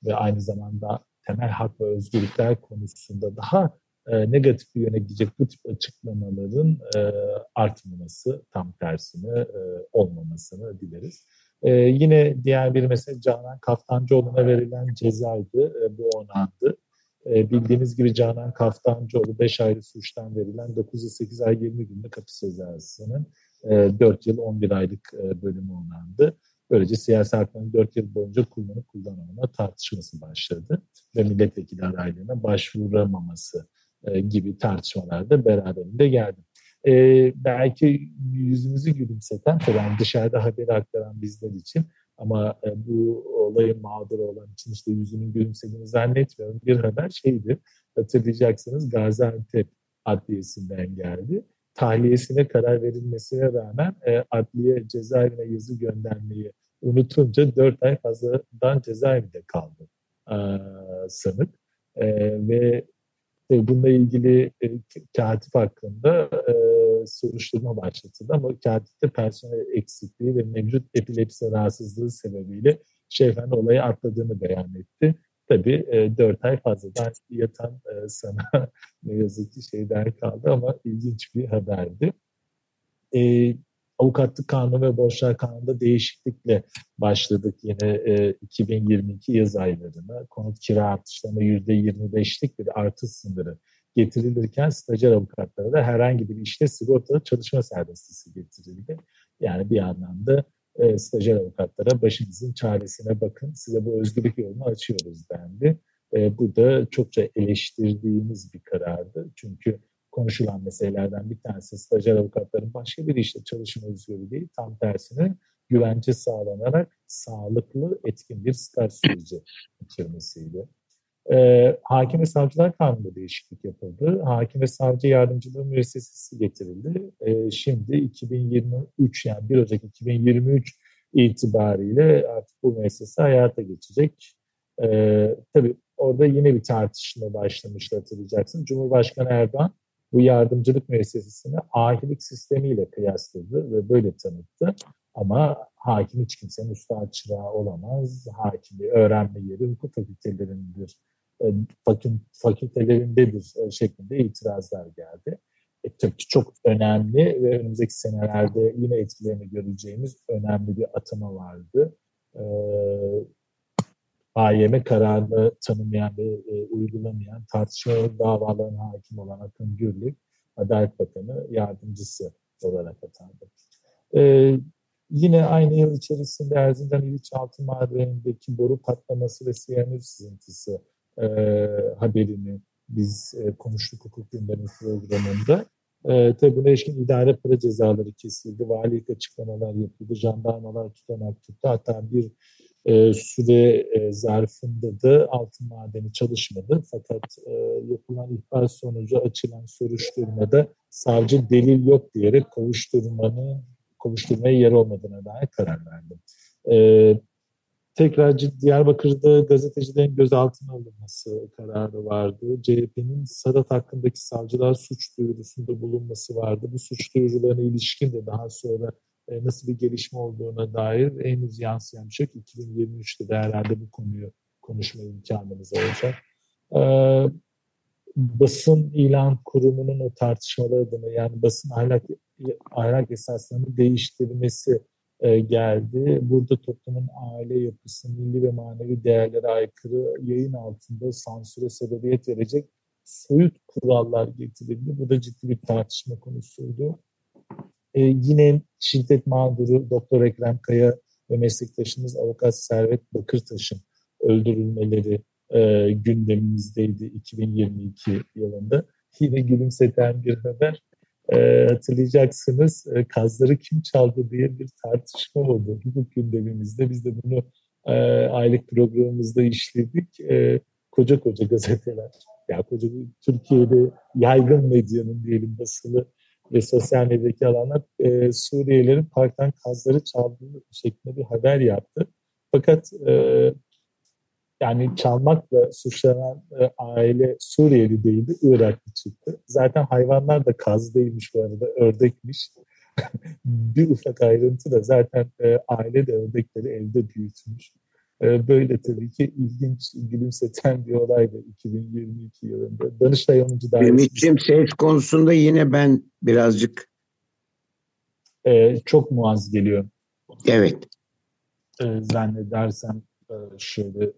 C: ve aynı zamanda temel hak ve özgürlükler konusunda daha e, negatif yöne gidecek bu tip açıklamaların e, artmaması, tam tersine e, olmamasını dileriz. E, yine diğer bir mesele Canan Kaftancıoğlu'na verilen cezaydı. E, bu onandı. E, bildiğiniz gibi Canan Kaftancıoğlu 5 ayrı suçtan verilen 9 8 ay 20 günde kapı cezasının e, 4 yıl 11 aylık e, bölümü onandı. Böylece siyasi hakların 4 yıl boyunca kullanıp kullanamama tartışması başladı ve milletvekili adaylığına başvuramaması e, gibi tartışmalar da beraberinde geldi. E, belki yüzümüzü gülümseten, tabii dışarıda haberi aktaran bizler için ama e, bu olayın mağduru olan için işte yüzünün gülümsediğini zannetmiyorum. Bir haber şeydi, hatırlayacaksınız Gaziantep Adliyesi'nden geldi. Tahliyesine karar verilmesine rağmen e, adliye cezaevine yazı göndermeyi unutunca 4 ay fazladan cezaevinde kaldı e, sanık. E, ve e, bununla ilgili e, katip hakkında e, soruşturma başlatıldı ama katipte personel eksikliği ve mevcut epilepsi rahatsızlığı sebebiyle Şefen olayı atladığını beyan etti. Tabii e, 4 ay fazladan yatan e, sana ne yazık ki şeyden kaldı ama ilginç bir haberdi. E, avukatlık kanunu ve borçlar kanununda değişiklikle başladık yine e, 2022 yaz aylarına. Konut kira artışlarına %25'lik bir artış sınırı getirilirken stajyer avukatlara da herhangi bir işte sigortalı çalışma serbestisi getirildi. Yani bir anlamda e, stajyer avukatlara başınızın çaresine bakın size bu özgürlük yolunu açıyoruz dendi. E, bu da çokça eleştirdiğimiz bir karardı. Çünkü konuşulan meselelerden bir tanesi stajyer avukatların başka bir işte çalışma özgürlüğü değil, tam tersine güvence sağlanarak sağlıklı, etkin bir staj süreci geçirmesiydi. Ee, hakim ve savcılar kanununda değişiklik yapıldı. Hakim ve savcı yardımcılığı müessesesi getirildi. Ee, şimdi 2023 yani 1 Ocak 2023 itibariyle artık bu müessese hayata geçecek. Ee, tabii orada yine bir tartışma başlamıştı hatırlayacaksın. Cumhurbaşkanı Erdoğan bu yardımcılık müessesesini ahilik sistemiyle kıyasladı ve böyle tanıttı. Ama hakim hiç kimsenin usta çırağı olamaz. Hakimi öğrenme yeri hukuk fakültelerindir, e, fakültelerindedir e, şeklinde itirazlar geldi. E, tabii ki çok önemli ve önümüzdeki senelerde yine etkilerini göreceğimiz önemli bir atama vardı. E, AYM kararını tanımayan ve e, uygulamayan tartışmalı davaların hakim olan Akın Gürlük, Adalet Bakanı yardımcısı olarak atandı. E, yine aynı yıl içerisinde Erzincan İliçaltı Madeni'ndeki boru patlaması ve siyanür sızıntısı e, haberini biz e, konuştuk hukuk gündemi programında. E, tabi buna ilişkin idare para cezaları kesildi, valilik açıklamalar yapıldı, jandarmalar tutanak tuttu. Hatta bir e, süre e, zarfında da altın madeni çalışmadı. Fakat e, yapılan ihbar sonucu açılan soruşturmada savcı delil yok diyerek kovuşturmanın kovuşturmaya yer olmadığına dair karar verdi. E, tekrar Diyarbakır'da gazetecilerin gözaltına alınması kararı vardı. CHP'nin Sadat hakkındaki savcılar suç duyurusunda bulunması vardı. Bu suç duyurularına ilişkin de daha sonra nasıl bir gelişme olduğuna dair henüz yansıyan bir şey yok. 2023'te de herhalde bu konuyu konuşma imkanımız olacak. Ee, basın ilan kurumunun o tartışmaları adına yani basın ahlak, ahlak esaslarını değiştirmesi e, geldi. Burada toplumun aile yapısı, milli ve manevi değerlere aykırı yayın altında sansüre sebebiyet verecek soyut kurallar getirildi. Bu da ciddi bir tartışma konusuydu. E, yine şiddet mağduru Doktor Ekrem Kaya ve meslektaşımız Avukat Servet Bakırtaş'ın öldürülmeleri e, gündemimizdeydi 2022 yılında. Yine gülümseten bir haber. E, hatırlayacaksınız e, kazları kim çaldı diye bir tartışma oldu hukuk gündemimizde. Biz de bunu e, aylık programımızda işledik. E, koca koca gazeteler, ya koca Türkiye'de yaygın medyanın diyelim basılı ve sosyal medyadaki alanlar e, Suriyelilerin parktan kazları çaldığı şeklinde bir haber yaptı. Fakat e, yani çalmakla suçlanan e, aile Suriyeli değildi, Iraklı çıktı. Zaten hayvanlar da kaz değilmiş bu arada, ördekmiş. bir ufak ayrıntı da zaten e, aile de ördekleri evde büyütmüş. E, böyle tabii ki ilginç, gülümseten bir olaydı 2022 yılında. Danıştay 10.
B: Dairesi... Ümit'ciğim ses konusunda yine ben birazcık...
C: E, çok muaz geliyor.
B: Evet.
C: E, zannedersem e, şöyle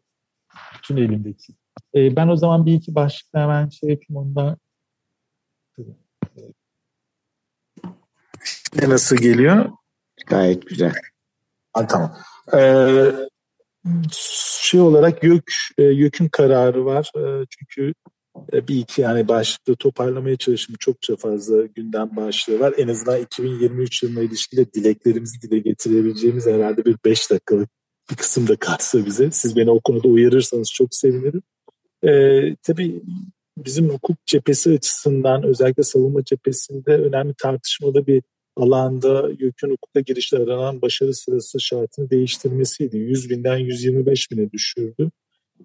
C: bütün elimdeki. E, ben o zaman bir iki başlıkla hemen şey yapayım ondan. Ne nasıl geliyor?
B: Gayet güzel.
C: Ha, tamam. Ee, şey olarak YÖK, e, YÖK'ün kararı var. E, çünkü e, bir iki yani başlıkta toparlamaya çalıştım. Çokça fazla gündem başlığı var. En azından 2023 yılına ilişkide dileklerimizi dile getirebileceğimiz herhalde bir 5 dakikalık bir kısım da kalsa bize. Siz beni o konuda uyarırsanız çok sevinirim. Ee, tabii bizim hukuk cephesi açısından özellikle savunma cephesinde önemli tartışmalı bir alanda YÖK'ün hukuka girişte aranan başarı sırası şartını değiştirmesiydi. 100 binden 125 bine düşürdü.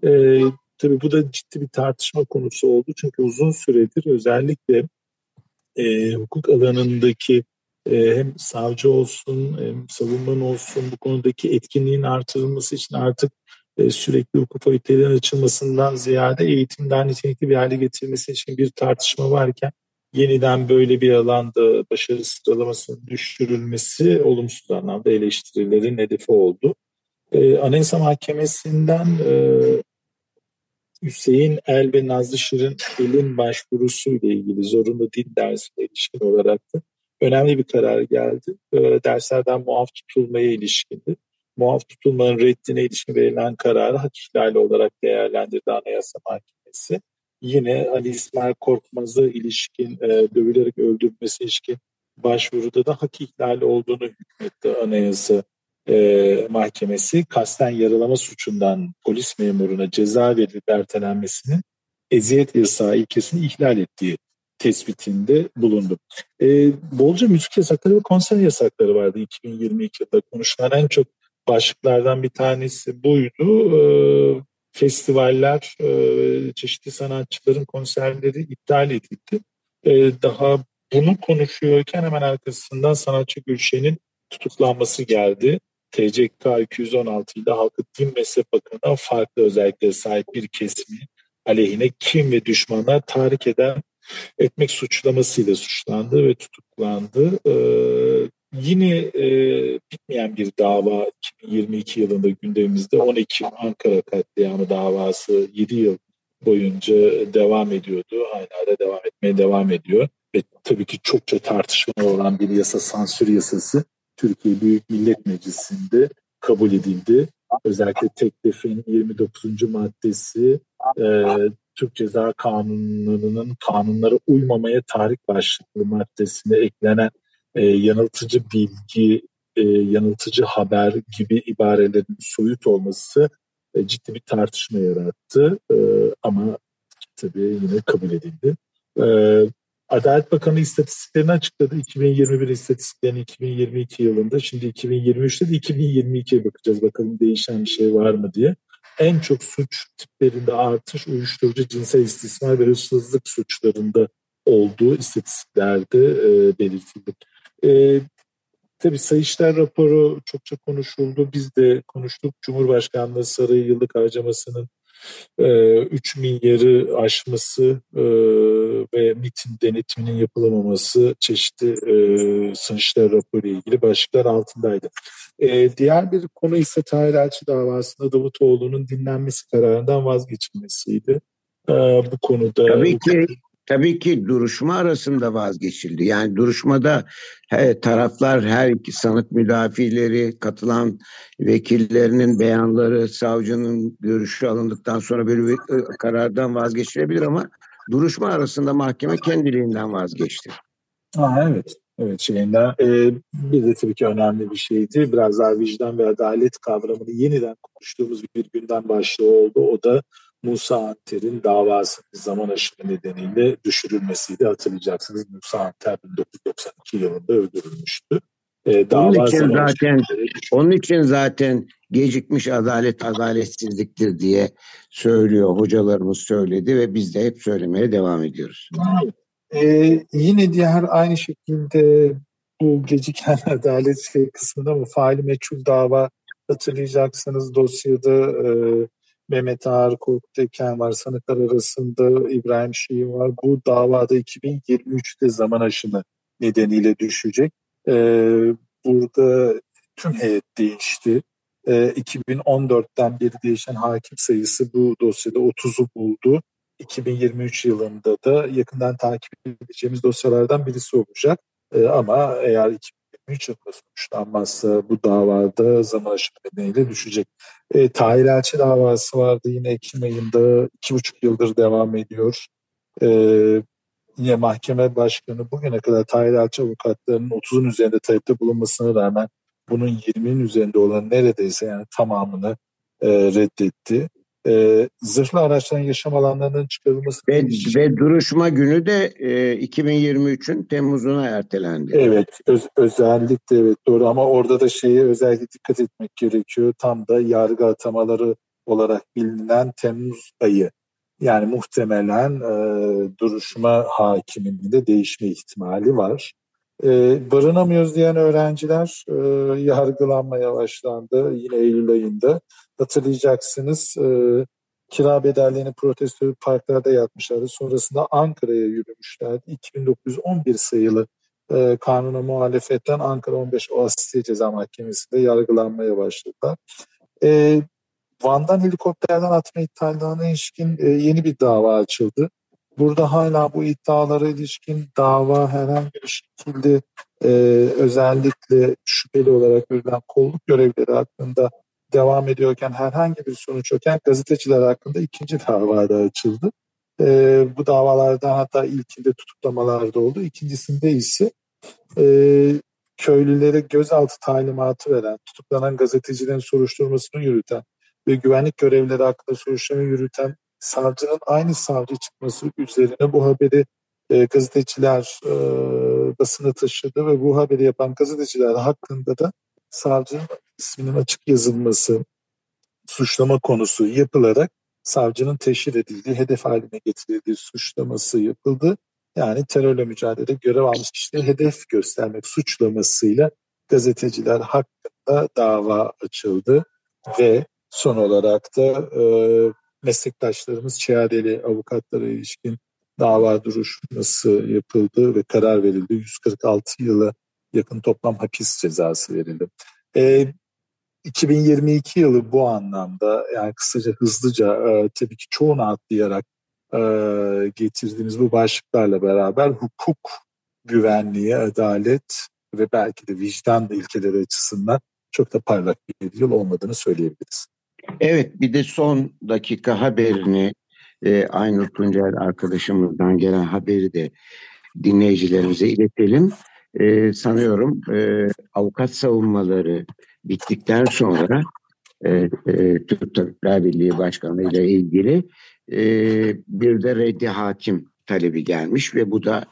C: Ee, tabii bu da ciddi bir tartışma konusu oldu. Çünkü uzun süredir özellikle e, hukuk alanındaki e, hem savcı olsun hem savunman olsun bu konudaki etkinliğin artırılması için artık e, sürekli hukuk fakültelerinin açılmasından ziyade eğitimden nitelikli bir hale getirmesi için bir tartışma varken yeniden böyle bir alanda başarı sıralamasının düşürülmesi olumsuz anlamda eleştirilerin hedefi oldu. Ee, Anayasa Mahkemesi'nden e, Hüseyin El ve Nazlı Şirin El'in başvurusu ile ilgili zorunlu din dersine ilişkin olarak da önemli bir karar geldi. E, derslerden muaf tutulmaya ilişkindi. Muaf tutulmanın reddine ilişkin verilen kararı hak ihlali olarak değerlendirdi Anayasa Mahkemesi yine Ali İsmail Korkmaz'a ilişkin e, dövülerek öldürmesi ilişkin başvuruda da hak ihlali olduğunu hükmetti Anayasa e, Mahkemesi. Kasten yaralama suçundan polis memuruna ceza verilip ertelenmesinin eziyet yasağı ilkesini ihlal ettiği tespitinde bulundu. E, bolca müzik yasakları ve konser yasakları vardı 2022 yılında konuşulan en çok başlıklardan bir tanesi buydu. E, festivaller, e, çeşitli sanatçıların konserleri iptal edildi. E, daha bunu konuşuyorken hemen arkasından sanatçı Gülşen'in tutuklanması geldi. TCK 216 ile Halkı Din Meslek Bakanı'ndan farklı özelliklere sahip bir kesimi aleyhine kim ve düşmanlar tahrik eden etmek suçlamasıyla suçlandı ve tutuklandı. Ee, Yine e, bitmeyen bir dava 2022 yılında gündemimizde 10 Ekim Ankara katliamı davası 7 yıl boyunca devam ediyordu. Hala da devam etmeye devam ediyor. Ve tabii ki çokça tartışmalı olan bir yasa sansür yasası Türkiye Büyük Millet Meclisi'nde kabul edildi. Özellikle teklifin 29. maddesi e, Türk Ceza Kanunu'nun kanunlara uymamaya tarih başlıklı maddesine eklenen e, yanıltıcı bilgi, e, yanıltıcı haber gibi ibarelerin soyut olması e, ciddi bir tartışma yarattı. E, ama tabii yine kabul edildi. E, Adalet Bakanı istatistiklerini açıkladı. 2021 istatistiklerini 2022 yılında. Şimdi 2023'te de 2022'ye bakacağız. Bakalım değişen bir şey var mı diye. En çok suç tiplerinde artış uyuşturucu, cinsel istismar ve hırsızlık suçlarında olduğu istatistiklerde e, belirtildi. E, tabii Sayıştay raporu çokça konuşuldu. Biz de konuştuk. Cumhurbaşkanlığı Sarayı yıllık harcamasının e, 3 milyarı aşması e, ve MIT'in denetiminin yapılamaması çeşitli e, Sayıştay raporu ile ilgili başlıklar altındaydı. E, diğer bir konu ise Tahir Elçi davasında Davutoğlu'nun dinlenmesi kararından vazgeçilmesiydi. E, bu konuda...
B: Tabii ki tabii ki duruşma arasında vazgeçildi. Yani duruşmada he, taraflar her iki sanık müdafileri, katılan vekillerinin beyanları, savcının görüşü alındıktan sonra böyle bir e, karardan vazgeçilebilir ama duruşma arasında mahkeme kendiliğinden vazgeçti.
C: Aa, evet. Evet şeyinden. E, bir de tabii ki önemli bir şeydi. Biraz daha vicdan ve adalet kavramını yeniden konuştuğumuz bir günden başlığı oldu. O da Musa Anter'in davası zaman aşımı nedeniyle düşürülmesiydi. Hatırlayacaksınız Musa Anter 1992 yılında öldürülmüştü.
B: Ee, dava onun için zaten onun için zaten gecikmiş adalet adaletsizliktir diye söylüyor hocalarımız söyledi ve biz de hep söylemeye devam ediyoruz.
C: Ee, yine diğer aynı şekilde bu geciken adalet şey kısmında mı faili meçhul dava hatırlayacaksınız dosyada e, Mehmet Ağar Korkuteken var. Sanıklar arasında İbrahim Şii var. Bu davada 2023'te zaman aşımı nedeniyle düşecek. Ee, burada tüm heyet değişti. Ee, 2014'ten beri değişen hakim sayısı bu dosyada 30'u buldu. 2023 yılında da yakından takip edeceğimiz dosyalardan birisi olacak. Ee, ama eğer 2023 yılında sonuçlanmazsa bu davada zaman aşımı nedeniyle düşecek. E, Tahir Elçi davası vardı yine Ekim ayında iki buçuk yıldır devam ediyor. E, yine mahkeme başkanı bugüne kadar Tahir Elçi avukatlarının 30'un üzerinde talepte bulunmasına rağmen bunun 20'nin üzerinde olan neredeyse yani tamamını e, reddetti e, zırhlı araçların yaşam alanlarının çıkarılması
B: ve, ve duruşma günü de e, 2023'ün Temmuz'una ertelendi.
C: Evet, öz, özellikle evet doğru ama orada da şeye özellikle dikkat etmek gerekiyor. Tam da yargı atamaları olarak bilinen Temmuz ayı. Yani muhtemelen e, duruşma hakiminin de değişme ihtimali var. E, barınamıyoruz diyen öğrenciler e, yargılanmaya başlandı yine Eylül ayında. Hatırlayacaksınız e, kira bedellerini protesto parklarda yapmışlardı. Sonrasında Ankara'ya yürümüşlerdi. 2911 sayılı e, kanuna muhalefetten Ankara 15 O Asliye Ceza Mahkemesi'nde yargılanmaya başladılar. E, Van'dan helikopterden atma iddialarına ilişkin e, yeni bir dava açıldı. Burada hala bu iddialara ilişkin dava herhangi bir şekilde e, özellikle şüpheli olarak verilen kolluk görevleri hakkında devam ediyorken herhangi bir sonuç yokken gazeteciler hakkında ikinci davada açıldı. E, bu davalardan hatta ilkinde tutuklamalar da oldu. İkincisinde ise e, köylülere gözaltı talimatı veren, tutuklanan gazetecilerin soruşturmasını yürüten ve güvenlik görevlileri hakkında soruşturma yürüten savcının aynı savcı çıkması üzerine bu haberi e, gazeteciler e, basına taşıdı ve bu haberi yapan gazeteciler hakkında da savcının isminin açık yazılması suçlama konusu yapılarak savcının teşhir edildiği, hedef haline getirildiği suçlaması yapıldı. Yani terörle mücadele görev almış kişileri hedef göstermek suçlamasıyla gazeteciler hakkında dava açıldı ve son olarak da e, meslektaşlarımız Çiğadeli avukatlara ilişkin dava duruşması yapıldı ve karar verildi. 146 yıla yakın toplam hapis cezası verildi. E, 2022 yılı bu anlamda yani kısaca hızlıca e, tabii ki çoğunu atlayarak e, getirdiğimiz bu başlıklarla beraber hukuk, güvenliği, adalet ve belki de vicdan ilkeleri açısından çok da parlak bir yıl olmadığını söyleyebiliriz.
B: Evet bir de son dakika haberini e, Aynur Tuncel arkadaşımızdan gelen haberi de dinleyicilerimize iletelim. E, sanıyorum e, avukat savunmaları bittikten sonra e, e, Türk Tabipler Birliği Başkanı ile ilgili e, bir de reddi hakim talebi gelmiş ve bu da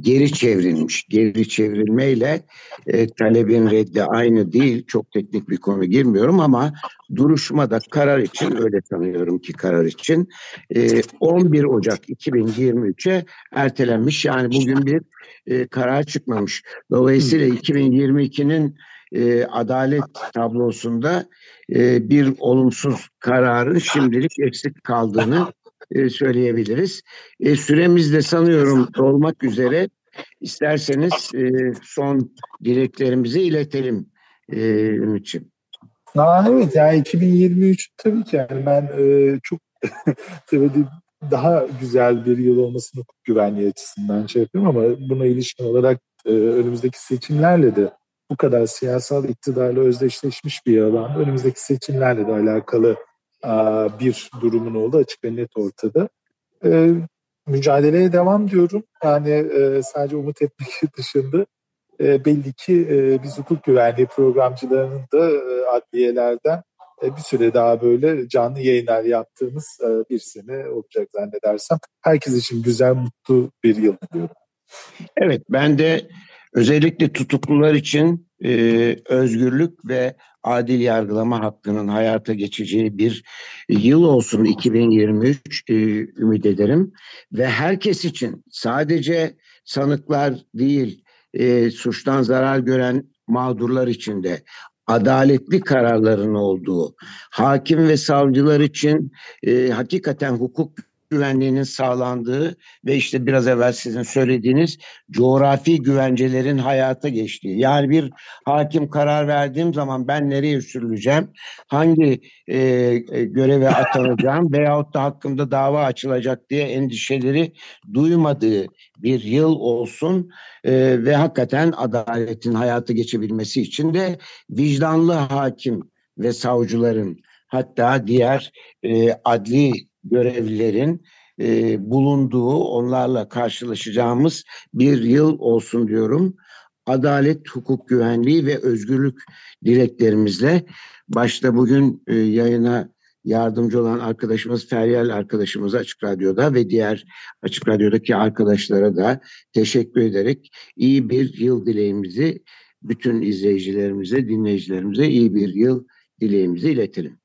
B: geri çevrilmiş. Geri çevrilmeyle e, talebin reddi aynı değil. Çok teknik bir konu girmiyorum ama duruşmada karar için öyle sanıyorum ki karar için e, 11 Ocak 2023'e ertelenmiş. Yani bugün bir e, karar çıkmamış. Dolayısıyla 2022'nin e, adalet tablosunda e, bir olumsuz kararın şimdilik eksik kaldığını söyleyebiliriz. E, süremiz de sanıyorum dolmak üzere. İsterseniz e, son dileklerimizi iletelim e, Ümit'ciğim.
C: Aa, evet yani 2023 tabii ki yani ben e, çok tabii daha güzel bir yıl olmasını hukuk güvenliği açısından şey yapıyorum ama buna ilişkin olarak e, önümüzdeki seçimlerle de bu kadar siyasal iktidarla özdeşleşmiş bir alan önümüzdeki seçimlerle de alakalı bir durumun olduğu açık ve net ortada. E, mücadeleye devam diyorum. Yani e, sadece umut etmek dışında e, belli ki biz hukuk güvenliği programcılarının da adliyelerden bir süre daha böyle canlı yayınlar yaptığımız bir sene olacak zannedersem. Herkes için güzel, mutlu bir yıl diliyorum.
B: Evet, ben de özellikle tutuklular için e, özgürlük ve adil yargılama hakkının hayata geçeceği bir yıl olsun 2023 e, ümit ederim. Ve herkes için sadece sanıklar değil e, suçtan zarar gören mağdurlar için de adaletli kararların olduğu, hakim ve savcılar için e, hakikaten hukuk güvenliğinin sağlandığı ve işte biraz evvel sizin söylediğiniz coğrafi güvencelerin hayata geçtiği. Yani bir hakim karar verdiğim zaman ben nereye sürüleceğim, hangi e, e, göreve atanacağım veyahut da hakkımda dava açılacak diye endişeleri duymadığı bir yıl olsun e, ve hakikaten adaletin hayata geçebilmesi için de vicdanlı hakim ve savcıların hatta diğer e, adli görevlilerin e, bulunduğu, onlarla karşılaşacağımız bir yıl olsun diyorum. Adalet, hukuk güvenliği ve özgürlük dileklerimizle başta bugün e, yayına yardımcı olan arkadaşımız Feryal arkadaşımız Açık Radyo'da ve diğer Açık Radyo'daki arkadaşlara da teşekkür ederek iyi bir yıl dileğimizi bütün izleyicilerimize, dinleyicilerimize iyi bir yıl dileğimizi iletelim.